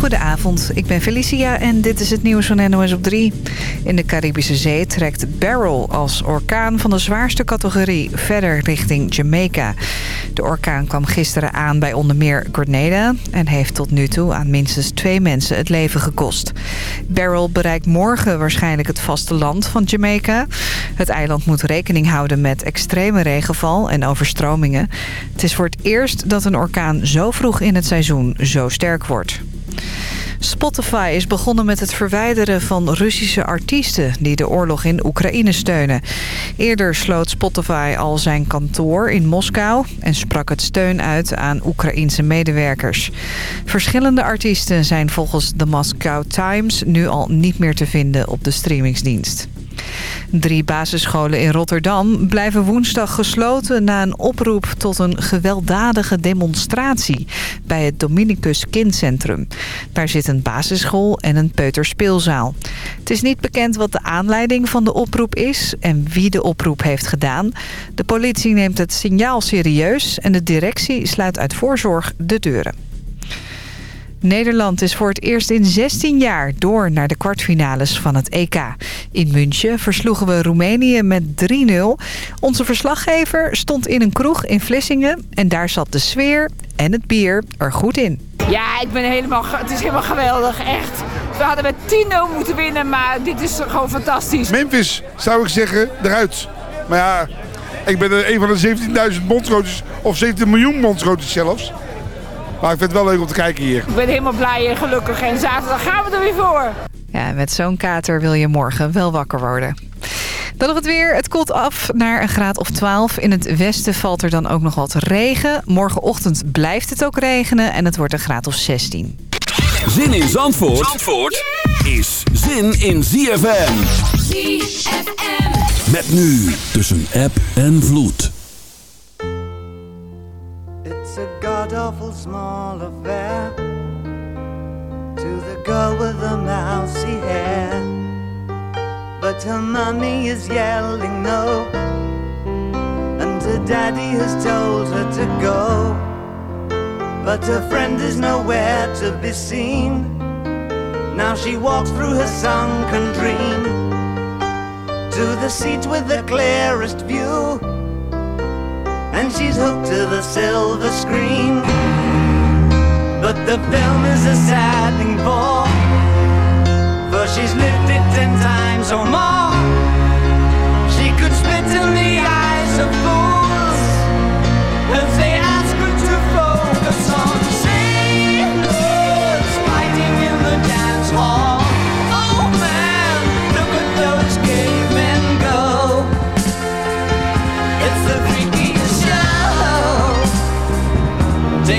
Goedenavond, ik ben Felicia en dit is het nieuws van NOS op 3. In de Caribische Zee trekt Beryl als orkaan van de zwaarste categorie verder richting Jamaica. De orkaan kwam gisteren aan bij onder meer Grenada... en heeft tot nu toe aan minstens twee mensen het leven gekost. Beryl bereikt morgen waarschijnlijk het vasteland van Jamaica. Het eiland moet rekening houden met extreme regenval en overstromingen. Het is voor het eerst dat een orkaan zo vroeg in het seizoen zo sterk wordt. Spotify is begonnen met het verwijderen van Russische artiesten... die de oorlog in Oekraïne steunen. Eerder sloot Spotify al zijn kantoor in Moskou... en sprak het steun uit aan Oekraïense medewerkers. Verschillende artiesten zijn volgens de Moscow Times... nu al niet meer te vinden op de streamingsdienst. Drie basisscholen in Rotterdam blijven woensdag gesloten... na een oproep tot een gewelddadige demonstratie... bij het Dominicus Kindcentrum. Daar zit een basisschool en een peuterspeelzaal. Het is niet bekend wat de aanleiding van de oproep is... en wie de oproep heeft gedaan. De politie neemt het signaal serieus... en de directie sluit uit voorzorg de deuren. Nederland is voor het eerst in 16 jaar door naar de kwartfinales van het EK. In München versloegen we Roemenië met 3-0. Onze verslaggever stond in een kroeg in Vlissingen... en daar zat de sfeer en het bier er goed in. Ja, ik ben helemaal, het is helemaal geweldig, echt. We hadden met 10-0 moeten winnen, maar dit is gewoon fantastisch. Memphis, zou ik zeggen, eruit. Maar ja, ik ben een van de 17.000 bondscoaches, of 17 miljoen bondscoaches zelfs. Maar ik vind het wel leuk om te kijken hier. Ik ben helemaal blij en gelukkig. En zaterdag gaan we er weer voor. Ja, met zo'n kater wil je morgen wel wakker worden. Dan nog het weer. Het koelt af naar een graad of 12. In het westen valt er dan ook nog wat regen. Morgenochtend blijft het ook regenen en het wordt een graad of 16. Zin in Zandvoort, Zandvoort is zin in ZFM. ZFM. Met nu tussen app en vloed. God-awful small affair. To the girl with the mousy hair. But her mummy is yelling no. And her daddy has told her to go. But her friend is nowhere to be seen. Now she walks through her sunken dream. To the seat with the clearest view and she's hooked to the silver screen. But the film is a sad thing for, for she's lived it ten times or more. She could spit in the eyes of fools if they ask her to focus on sailors fighting in the dance hall.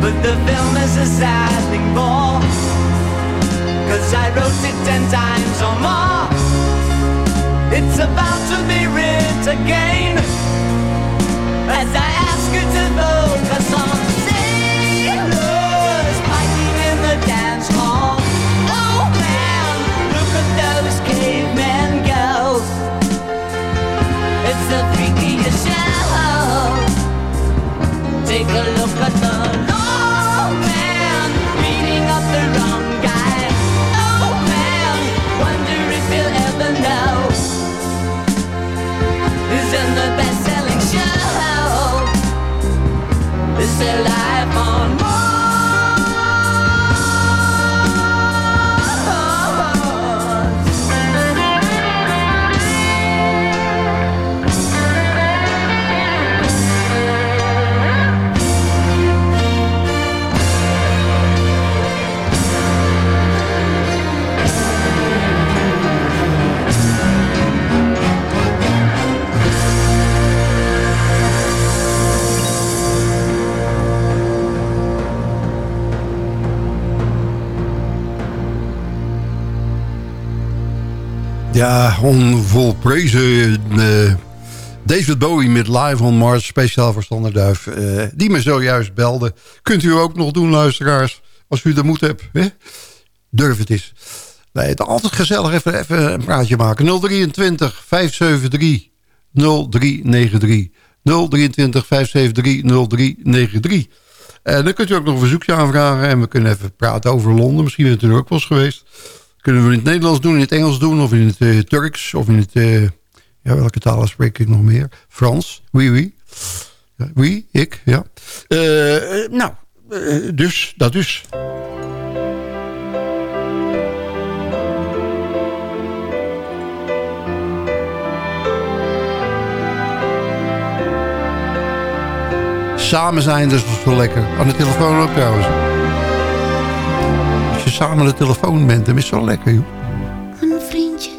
But the film is a sad thing for, cause I wrote it ten times or more. It's about to be writ again, as I ask you to focus on sailors fighting in the dance hall. Oh man, look at those cavemen go. It's the freakiest show. Take a look at the se Ja, onvolprezen uh, David Bowie met Live on Mars, speciaal voor Standerduif. Uh, die me zojuist belde. Kunt u ook nog doen, luisteraars, als u de moed hebt. Hè? Durf het eens. Nee, het altijd gezellig even, even een praatje maken. 023 573 0393. 023 573 0393. En dan kunt u ook nog een verzoekje aanvragen. En we kunnen even praten over Londen. Misschien bent u er ook wel eens geweest. Kunnen we in het Nederlands doen, in het Engels doen... of in het uh, Turks, of in het... Uh, ja, welke talen spreek ik nog meer? Frans, oui, oui. Oui, ik, ja. Uh, nou, dus, dat dus. Samen zijn, is wel lekker. Aan de telefoon ook trouwens samen aan de telefoon bent. Dat is wel lekker, joh. Een vriendje,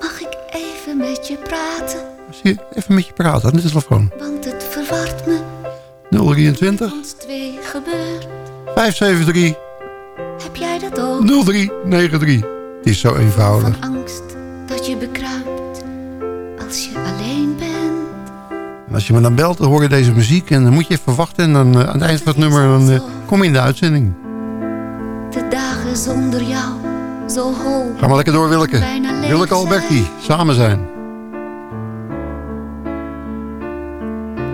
mag ik even met je praten? Zie je, even met je praten aan de telefoon. Want het verwart me. 023. Ons twee gebeurt. 573. Heb jij dat ook? 0393. Het is zo eenvoudig. Van angst dat je bekruipt als je alleen bent. En als je me dan belt, dan hoor je deze muziek en dan moet je even wachten. En dan uh, aan het eind van het nummer dan, uh, kom je in de uitzending de dagen zonder jou zo hoog. Ga maar lekker door, Willeke. Willeke Alberti, samen zijn.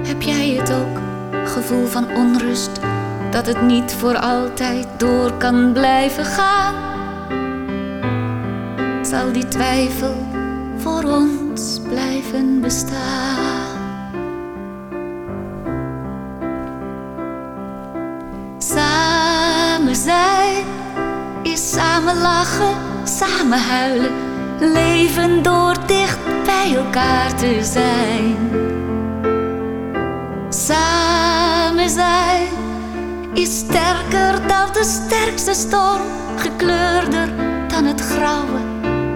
Heb jij het ook, gevoel van onrust, dat het niet voor altijd door kan blijven gaan? Zal die twijfel voor ons blijven bestaan? Samen lachen, samen huilen, leven door dicht bij elkaar te zijn. Samen zijn is sterker dan de sterkste storm, gekleurder dan het grauwe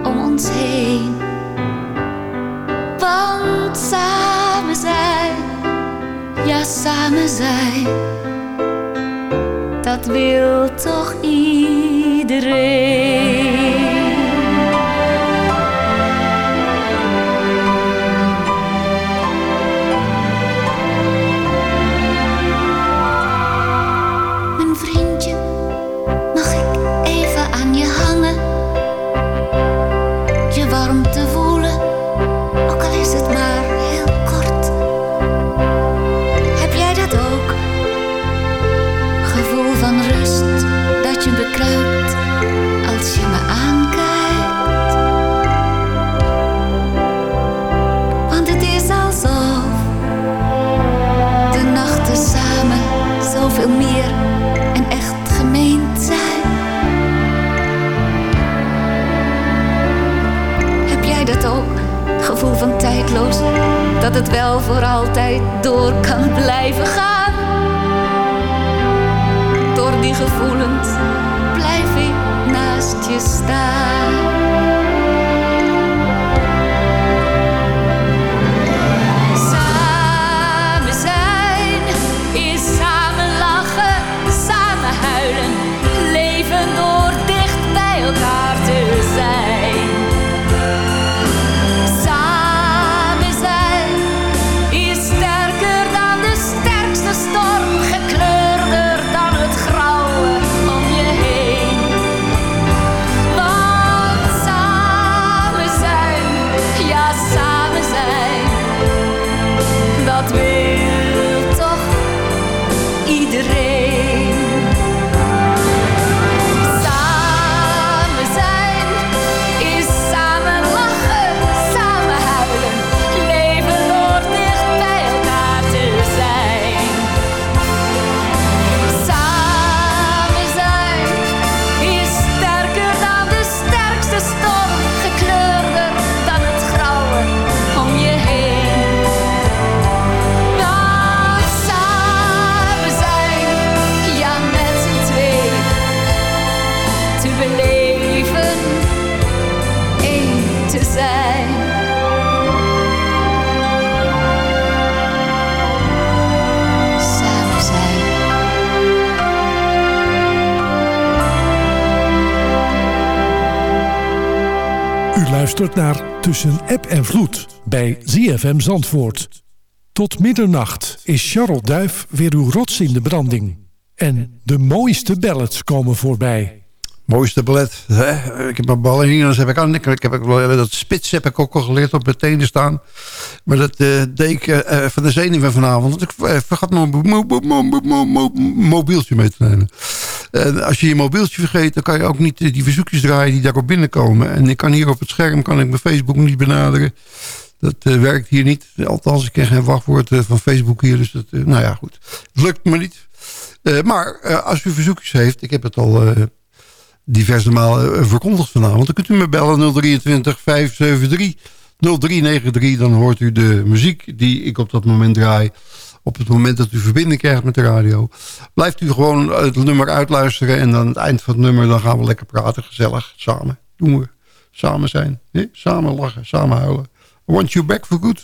om ons heen. Want samen zijn, ja samen zijn dat wil toch iedereen. Dat het wel voor altijd door kan blijven gaan. Door die gevoelens blijf ik naast je staan. U luistert naar Tussen App en Vloed bij ZFM Zandvoort. Tot middernacht is Charles Duif weer uw rots in de branding. En de mooiste ballads komen voorbij. Mooiste ballet. Hè? Ik heb mijn ballerinas heb ik aan. Ik heb, dat spits heb ik ook al geleerd op mijn tenen staan. Maar dat uh, deed ik uh, van de zenuwen vanavond. Ik vergat mijn mobieltje mee te nemen. En als je je mobieltje vergeet, dan kan je ook niet die verzoekjes draaien die daarop binnenkomen. En ik kan hier op het scherm kan ik mijn Facebook niet benaderen. Dat werkt hier niet. Althans, ik ken geen wachtwoord van Facebook hier. Dus dat, nou ja, goed. Het lukt me niet. maar als u verzoekjes heeft, ik heb het al diverse malen eh, verkondigd vanavond. Dan kunt u me bellen 023 573 0393. Dan hoort u de muziek die ik op dat moment draai. Op het moment dat u verbinding krijgt met de radio. Blijft u gewoon het nummer uitluisteren. En aan het eind van het nummer dan gaan we lekker praten. Gezellig. Samen. Doen we. Samen zijn. Samen lachen. Samen huilen. I want you back for good.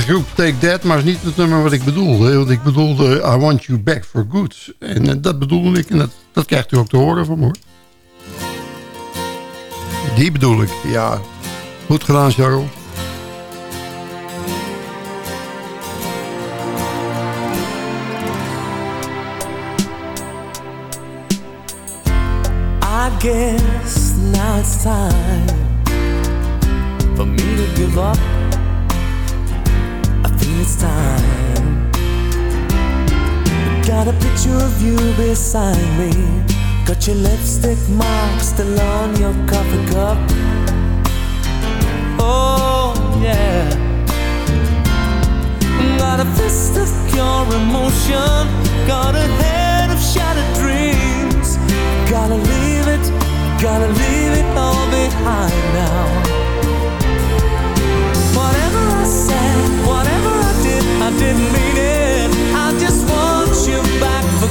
Groep Take That, maar is niet het nummer wat ik bedoelde. Want ik bedoelde I Want You Back For Good. En uh, dat bedoelde ik en dat, dat krijgt u ook te horen van me. Die bedoel ik, ja. Goed gedaan, Charles. I guess now for me give up it's time. Got a picture of you beside me. Got your lipstick mark still on your coffee cup. Oh, yeah. Got a fist of pure emotion. Got a head of shattered dreams. Gotta leave it, gotta leave I just want you back for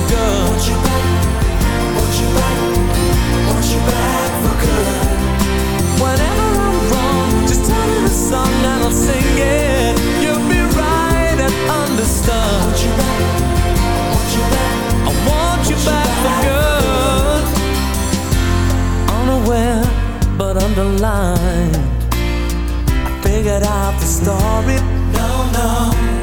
good. Whenever I'm wrong, just me the song and I'll sing it. You'll be right and understood. I want you back for good. Unaware but underlined, I figured out the story. No, no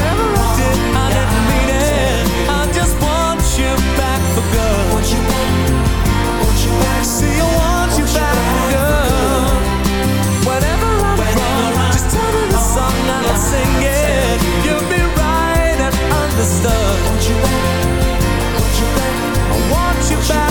Want you back, want you back. I want it's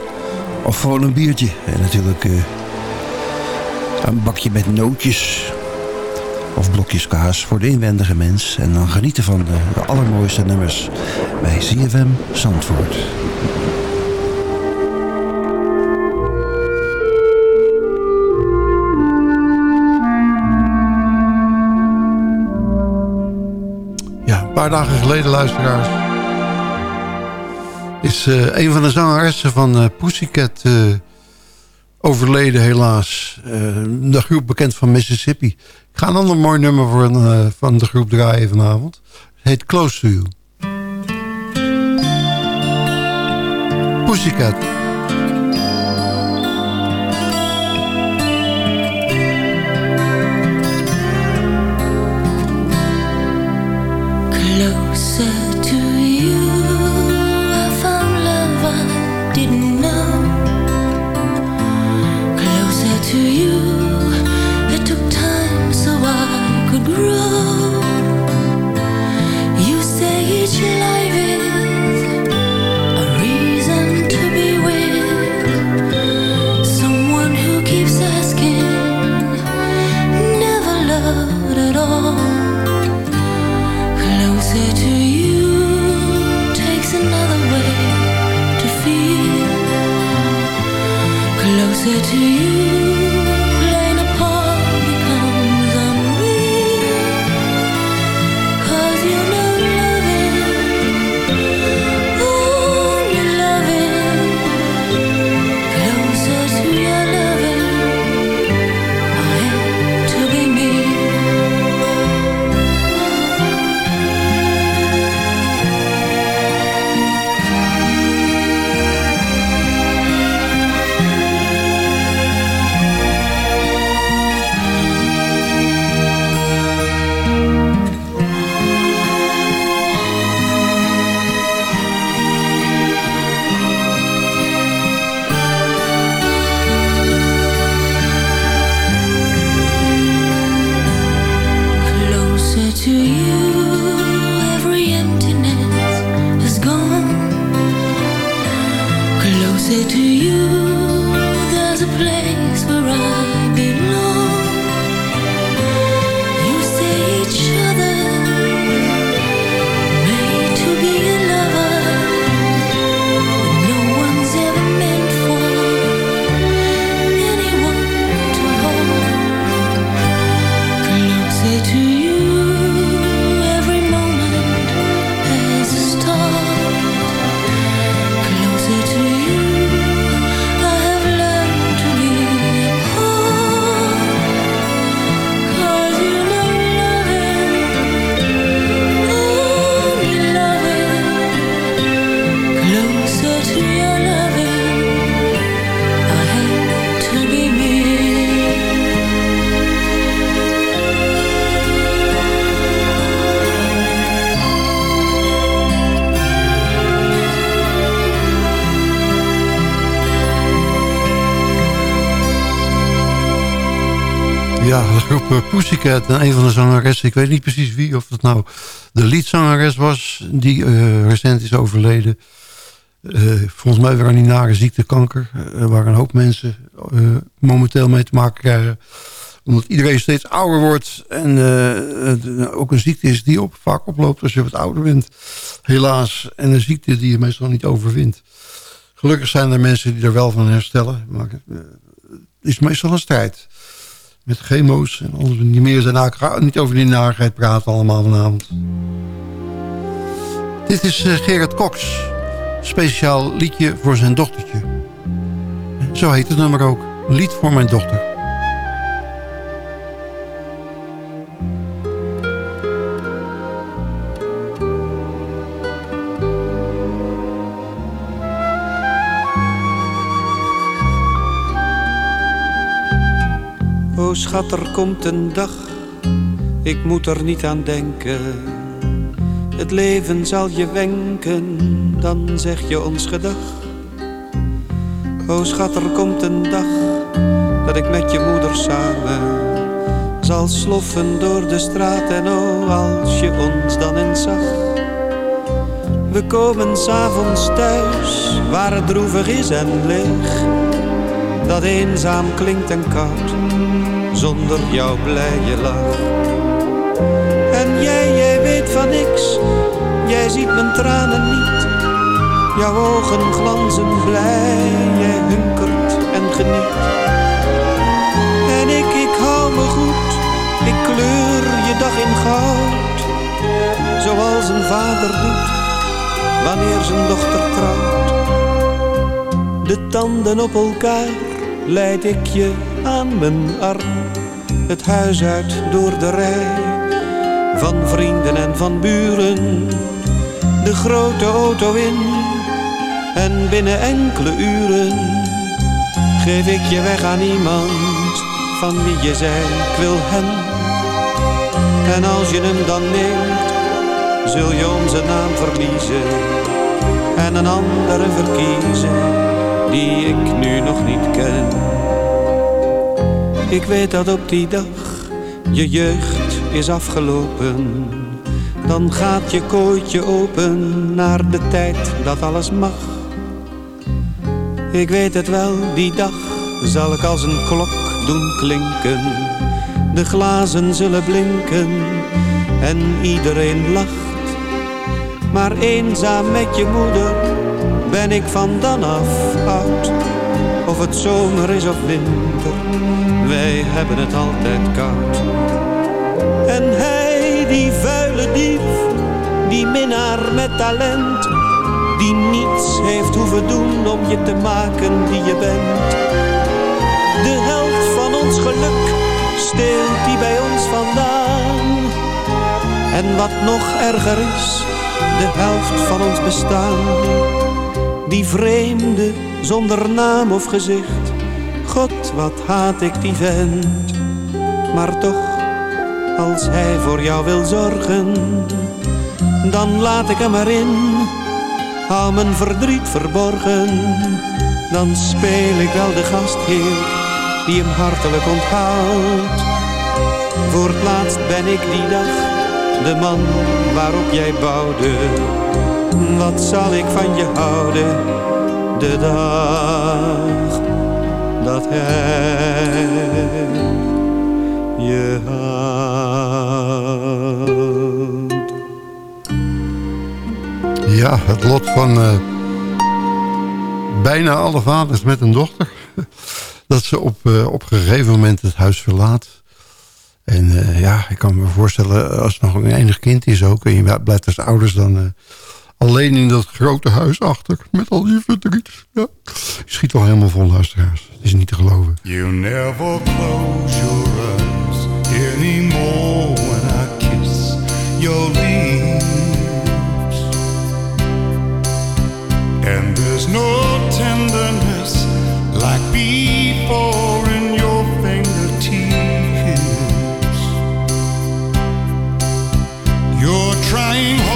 Of gewoon een biertje. En natuurlijk eh, een bakje met nootjes. Of blokjes kaas voor de inwendige mens. En dan genieten van de, de allermooiste nummers bij CFM Zandvoort. Ja, een paar dagen geleden, luisteraars is eh, een van de zangeressen van eh, Pussycat eh, overleden helaas. De groep bekend van Mississippi. Ik ga een ander mooi nummer van, van de groep draaien vanavond. Het heet Close to You. Pussycat. Eh, Pussycat en een van de zangeressen... ik weet niet precies wie, of dat nou de liedzangeres was... die eh, recent is overleden. Eh, volgens mij weer die nare ziekte kanker... waar een hoop mensen momenteel mee te maken krijgen. Omdat iedereen steeds ouder wordt... en ook een ziekte is die op, vaak oploopt als je wat ouder bent. Helaas. En een ziekte die je meestal niet overwint. Gelukkig zijn er mensen die er wel van herstellen. Maar het is meestal een strijd met chemo's en alles niet meer zijn eigenlijk niet over die narigheid praten allemaal vanavond. Dit is eh, Gerard Cox. Speciaal liedje voor zijn dochtertje. Zo heet het nummer ook. Lied voor mijn dochter. Schat, er komt een dag, ik moet er niet aan denken. Het leven zal je wenken, dan zeg je ons gedag. O schat, er komt een dag, dat ik met je moeder samen zal sloffen door de straat. En o, als je ons dan eens zag. We komen s'avonds thuis, waar het droevig is en leeg. Dat eenzaam klinkt en koud zonder jouw blije lach. En jij, jij weet van niks, jij ziet mijn tranen niet. Jouw ogen glanzen blij, jij hunkert en geniet. En ik, ik hou me goed, ik kleur je dag in goud. Zoals een vader doet, wanneer zijn dochter trouwt. De tanden op elkaar leid ik je aan mijn arm het huis uit door de rij van vrienden en van buren. De grote auto in en binnen enkele uren geef ik je weg aan iemand van wie je zei ik wil hem. En als je hem dan neemt, zul je onze naam verliezen en een andere verkiezen die ik nu nog niet ken. Ik weet dat op die dag je jeugd is afgelopen. Dan gaat je kooitje open naar de tijd dat alles mag. Ik weet het wel, die dag zal ik als een klok doen klinken. De glazen zullen blinken en iedereen lacht. Maar eenzaam met je moeder ben ik van dan af oud. Of het zomer is of winter, wij hebben het altijd koud. En hij, die vuile dief, die minnaar met talent, die niets heeft hoeven doen om je te maken die je bent. De helft van ons geluk steelt die bij ons vandaan. En wat nog erger is, de helft van ons bestaan. Die vreemde, zonder naam of gezicht. God, wat haat ik die vent. Maar toch, als hij voor jou wil zorgen, dan laat ik hem erin. Hou mijn verdriet verborgen, dan speel ik wel de gastheer die hem hartelijk onthoudt. Voor het laatst ben ik die dag de man waarop jij bouwde. Wat zal ik van je houden, de dag dat je. Ja, het lot van eh, bijna alle vaders met een dochter. Dat ze op, eh, op een gegeven moment het huis verlaat. En eh, ja, ik kan me voorstellen, als het nog een enig kind is ook... en je blijft als ouders dan alleen in dat grote huis achter... met al die verdriet. Ja. Je schiet al helemaal vol luisteraars. Het is niet te geloven. You never close your eyes anymore when I kiss your lips. And there's no tenderness like before in your fingertips. You're trying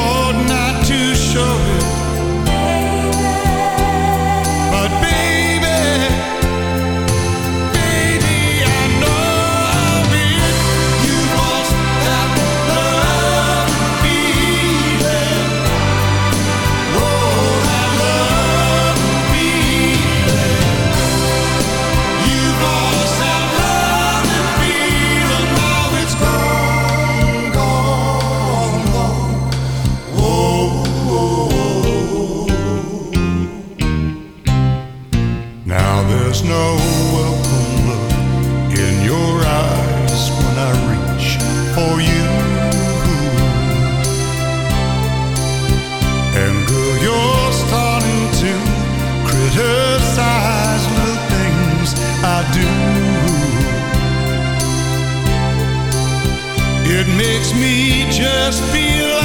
makes me just feel like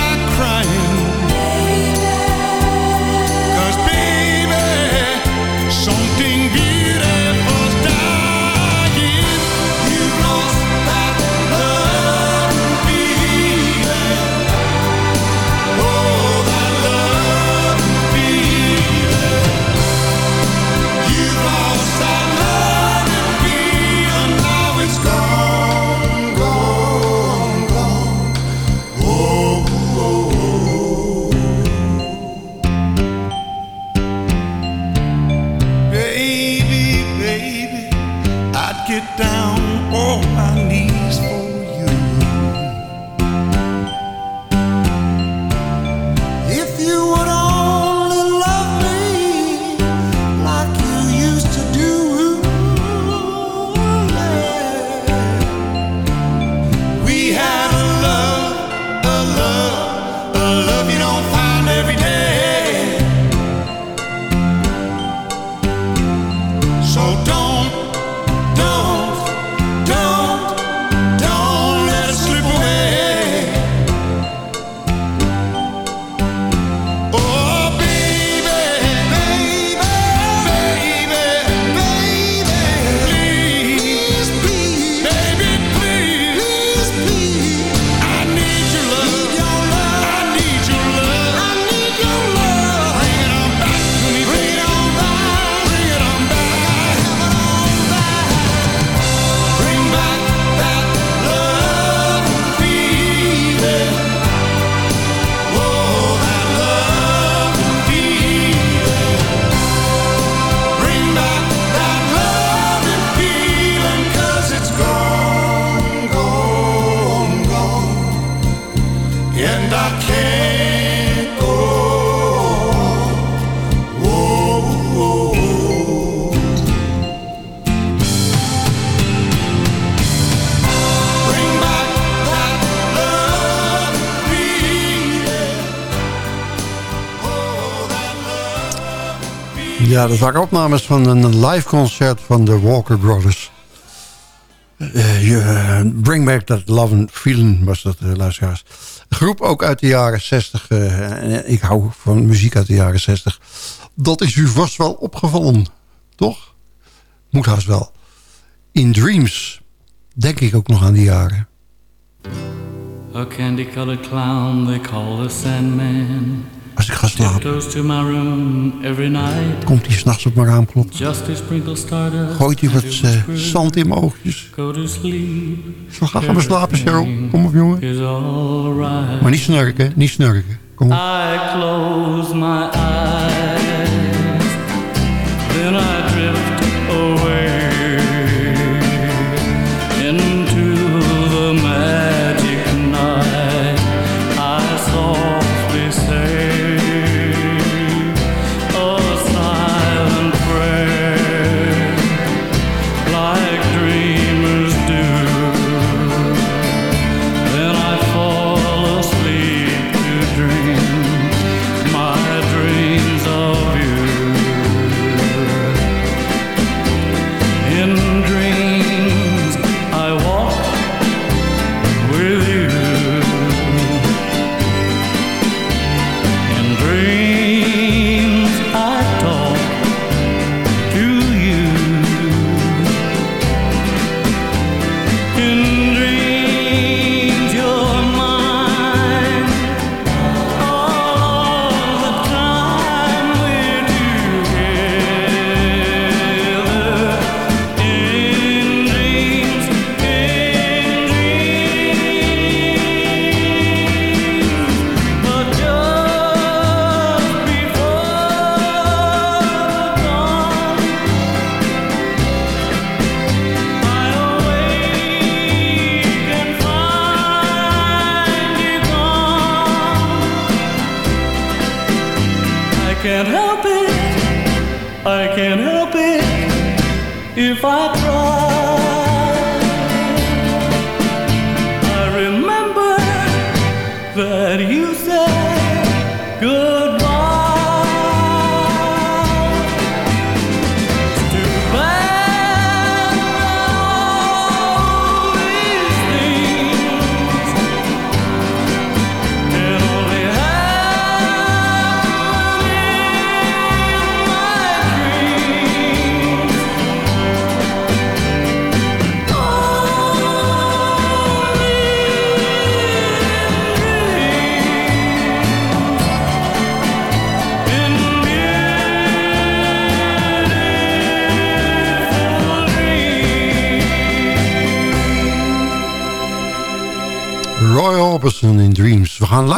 Ja, dat waren opnames van een live concert van de Walker Brothers. Eh, Bring Back That Love and Feeling was dat, uh, luisteraars. Groep ook uit de jaren 60. ik hou van muziek uit de jaren 60. Dat is u vast wel opgevallen, toch? Moet haast wel. In Dreams denk ik ook nog aan die jaren. A candy-colored clown they call the Sandman Als ik ga slapen, komt hij s'nachts op mijn raam stardust Gooit hij wat eh, zand in mijn oogjes. Go to sleep Zo ga gaan we slapen, Cheryl. Kom op, jongen. Maar niet snurken, niet snurken. Kom op.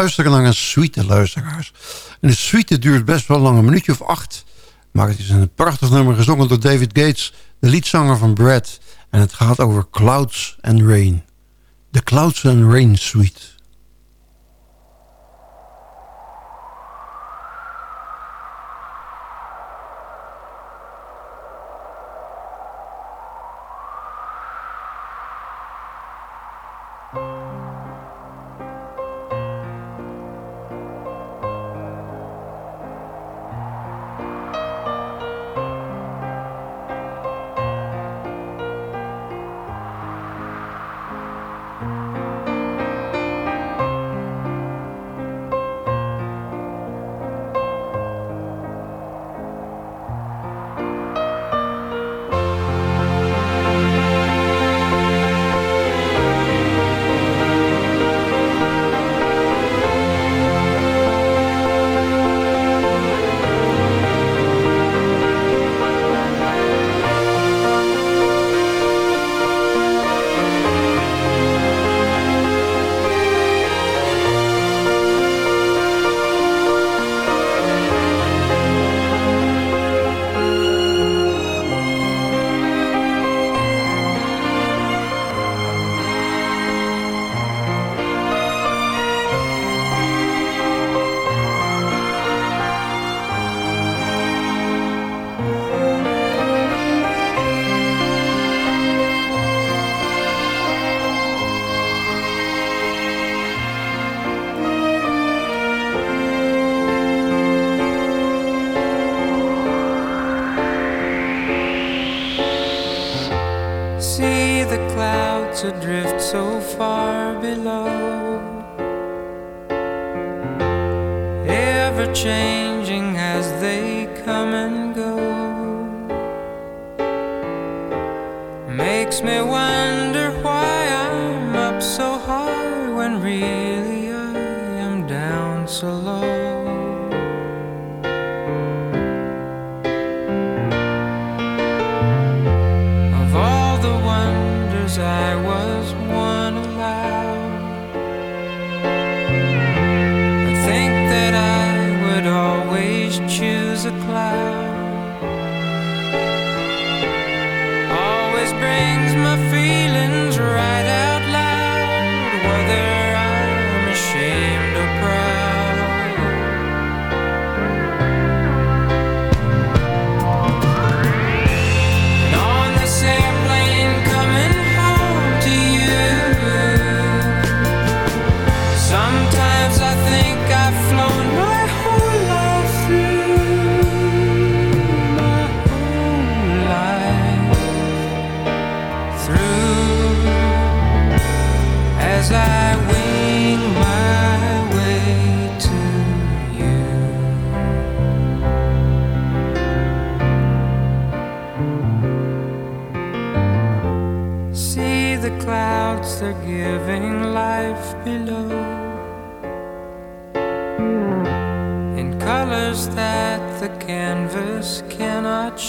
luisteren naar een suite, luisteraars. En de suite duurt best wel lang, een minuutje of acht. Maar het is een prachtig nummer gezongen door David Gates, de liedzanger van Brad. En het gaat over Clouds and Rain. De Clouds and Rain Suite.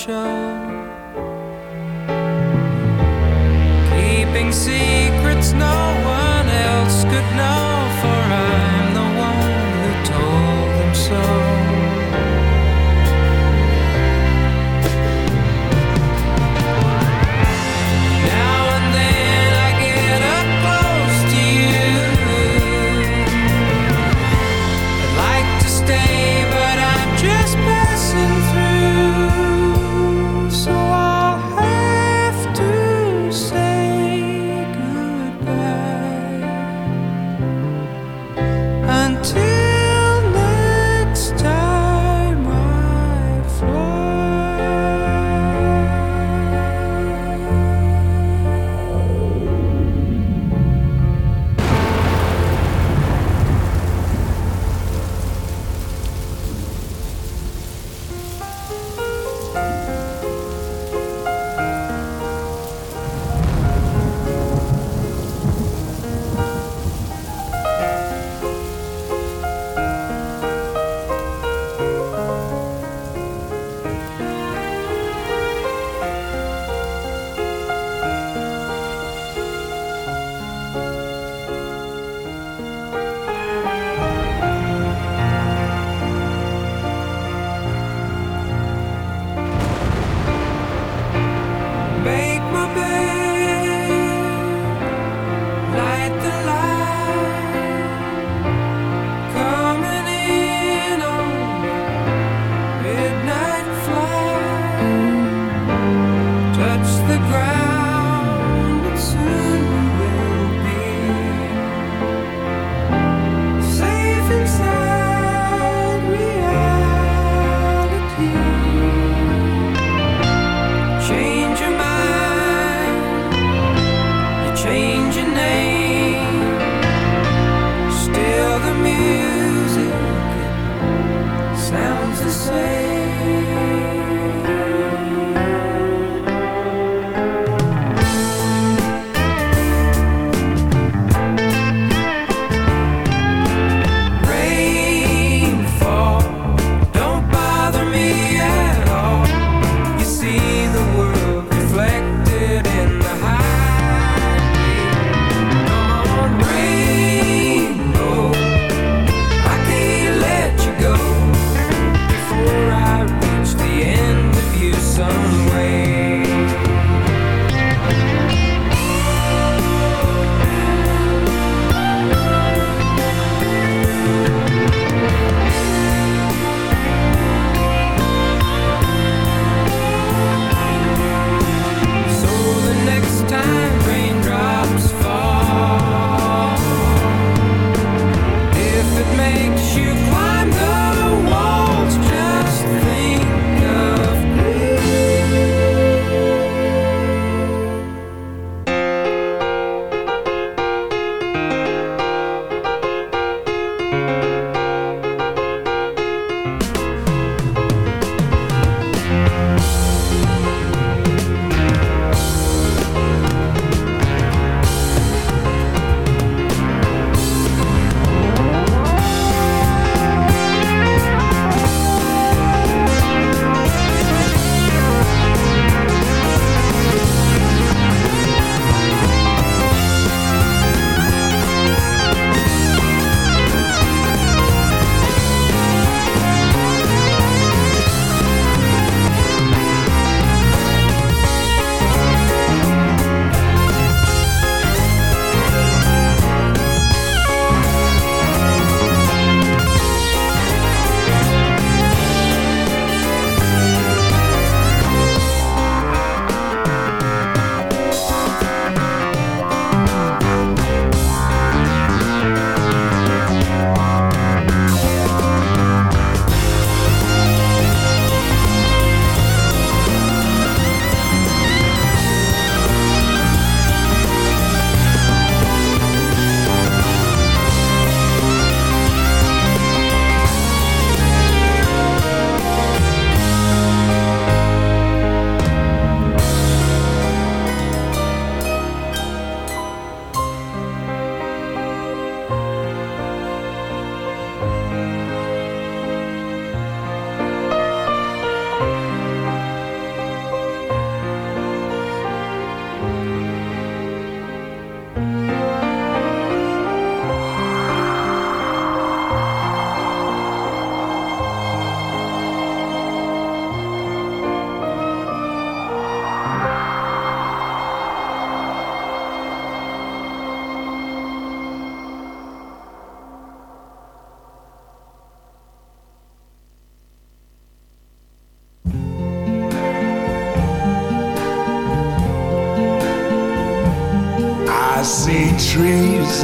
Show. Keeping secrets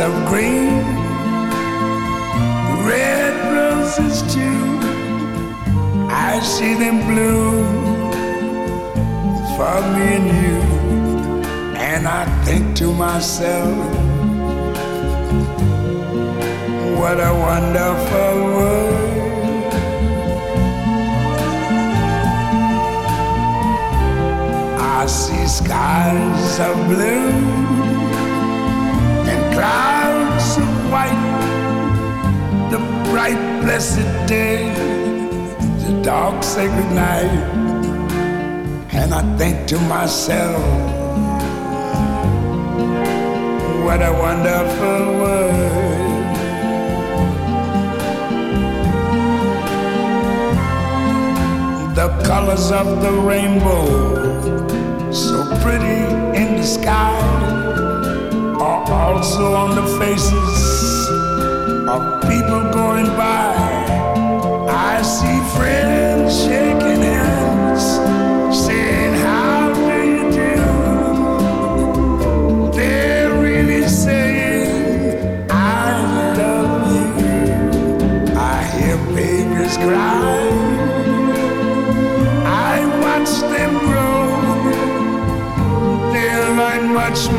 trees of what a wonderful world. The colors of the rainbow, so pretty in the sky, are also on the faces of people going by. I see friends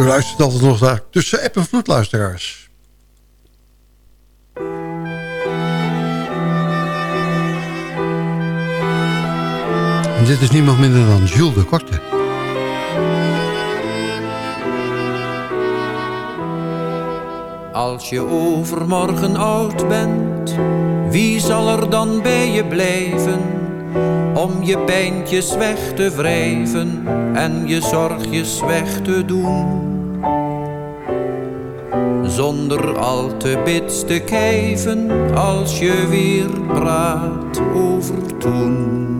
U luistert altijd nog naar tussen app en vloedluisteraars. Dit is niemand minder dan Jules de Korte. Als je overmorgen oud bent, wie zal er dan bij je blijven? Om je pijntjes weg te wrijven en je zorgjes weg te doen. Zonder al te bits te kijven als je weer praat over toen.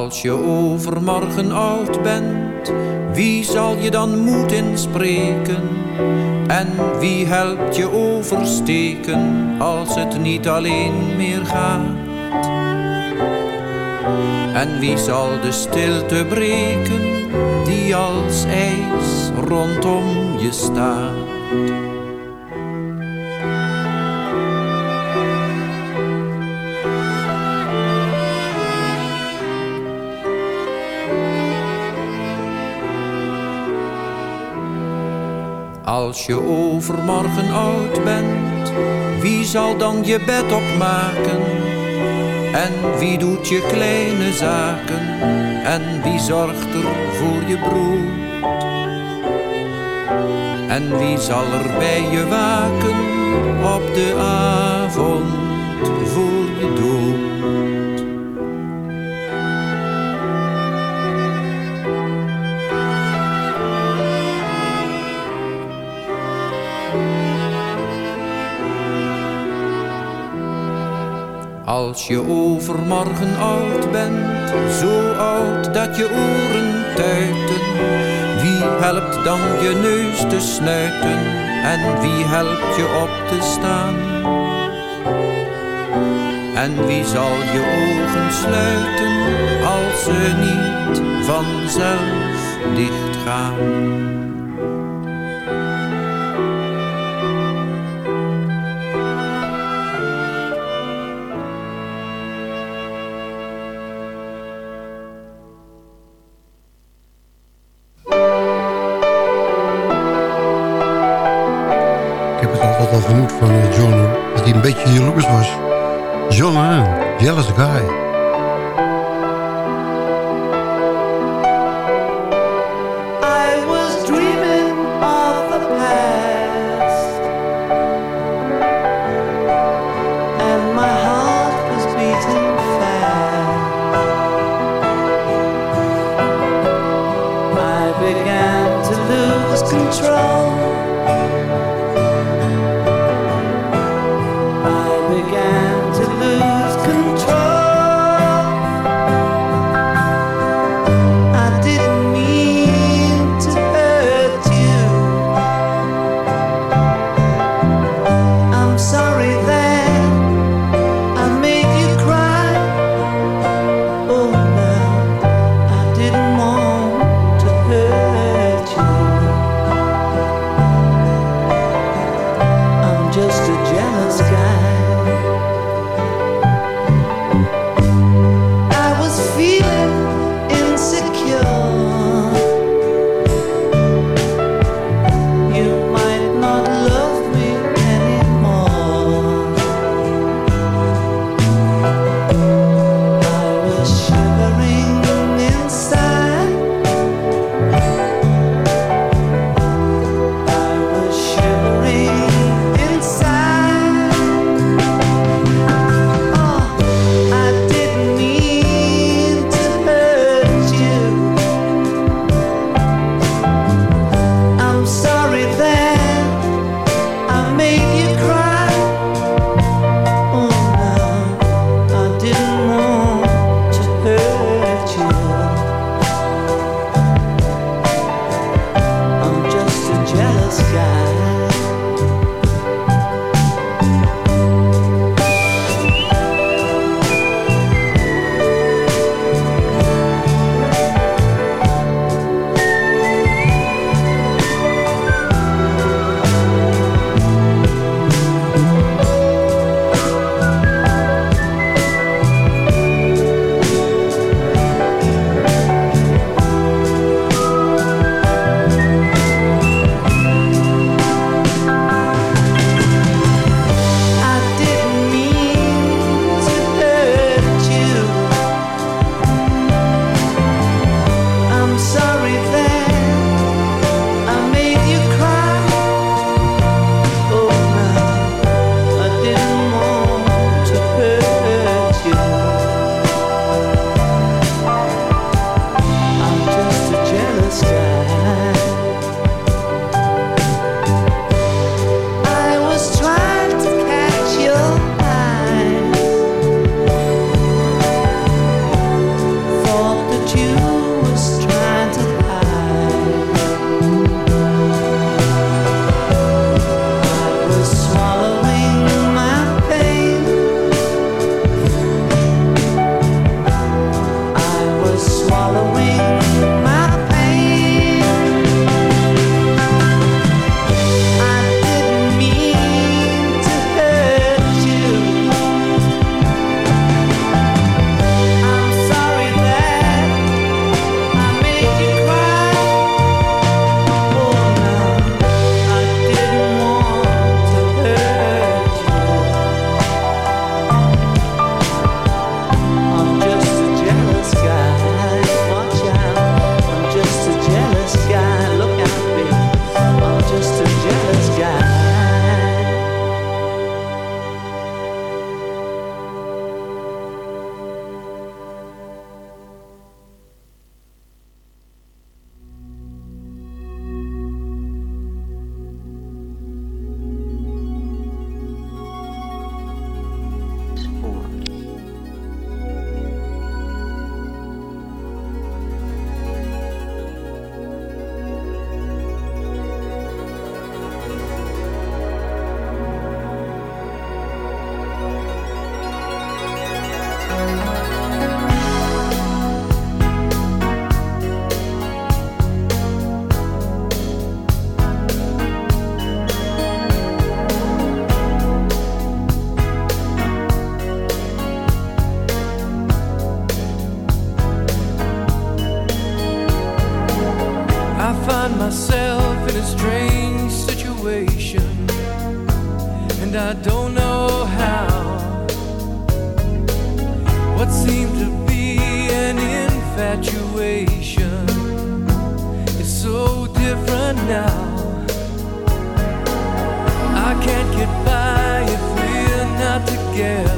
Als je overmorgen oud bent, wie zal je dan moed inspreken? En wie helpt je oversteken als het niet alleen meer gaat? En wie zal de stilte breken die als ijs rondom je staat? Als je overmorgen oud bent, wie zal dan je bed opmaken? En wie doet je kleine zaken? En wie zorgt er voor je brood? En wie zal er bij je waken op de avond Als je overmorgen oud bent, zo oud dat je oren tuiten. Wie helpt dan je neus te snuiten en wie helpt je op te staan? En wie zal je ogen sluiten als ze niet vanzelf dichtgaan? Beetje jaloers was. John Jealous Guy. goodbye if we're not together.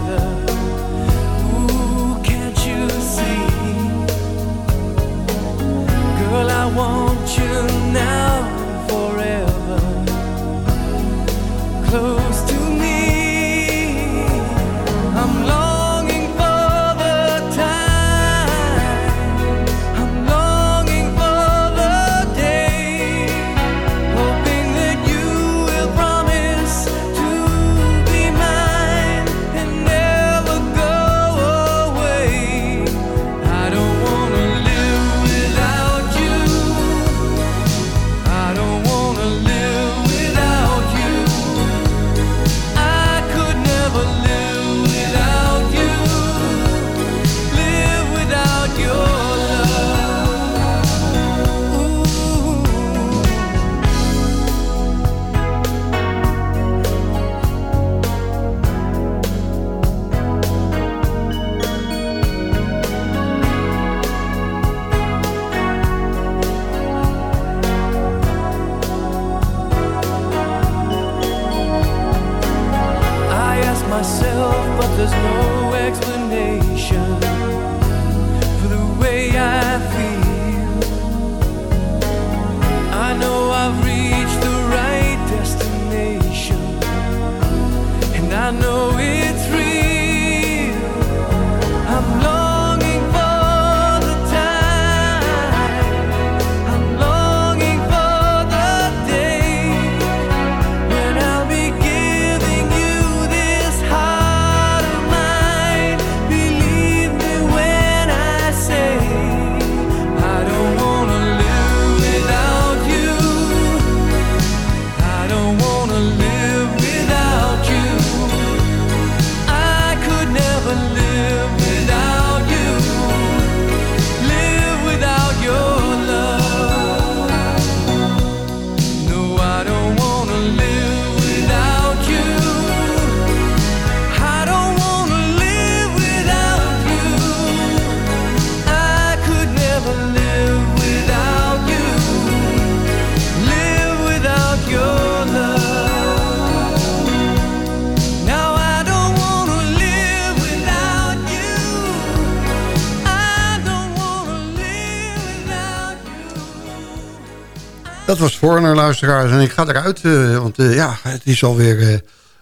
Was Foreigner, luisteraars. En ik ga eruit, eh, want eh, ja, het is alweer eh,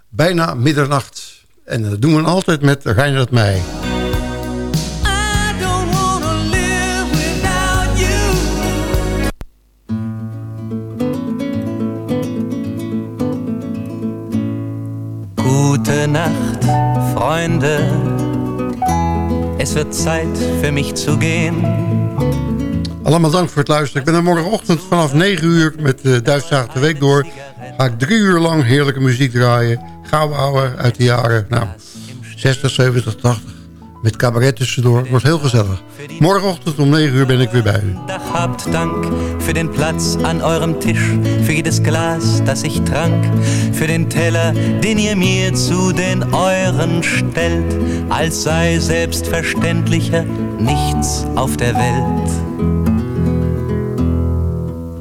bijna middernacht. En dat doen we altijd met Reinhard Meij. Gute Nacht, Freunde. Es wird Zeit für mich zu gehen. Allemaal dank voor het luisteren. Ik ben er morgenochtend vanaf 9 uur met de Duitsdagen de Week door. Ga ik drie uur lang heerlijke muziek draaien. Gouden ouwe uit de jaren nou, 60, 70, 80. Met cabaret tussendoor. Wordt heel gezellig. Morgenochtend om 9 uur ben ik weer bij u. Dach habt Dank für den Platz an eurem Tisch, für jedes Glas, das ich trank, für den Teller, den ihr mir zu den euren stellt, als sei selbstverständlicher nichts auf der Welt.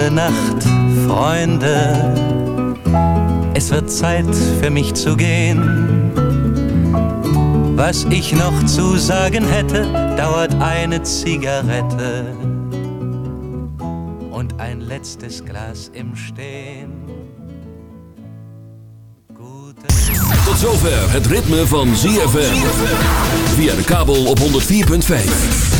Gute Nacht, Freunde. Es wird Zeit für mich zu gehen. Was ich noch zu sagen hätte, dauert eine Zigarette und ein letztes Glas im Stehen. Tot zover het ritme van ZFM. Via de kabel op 104.5.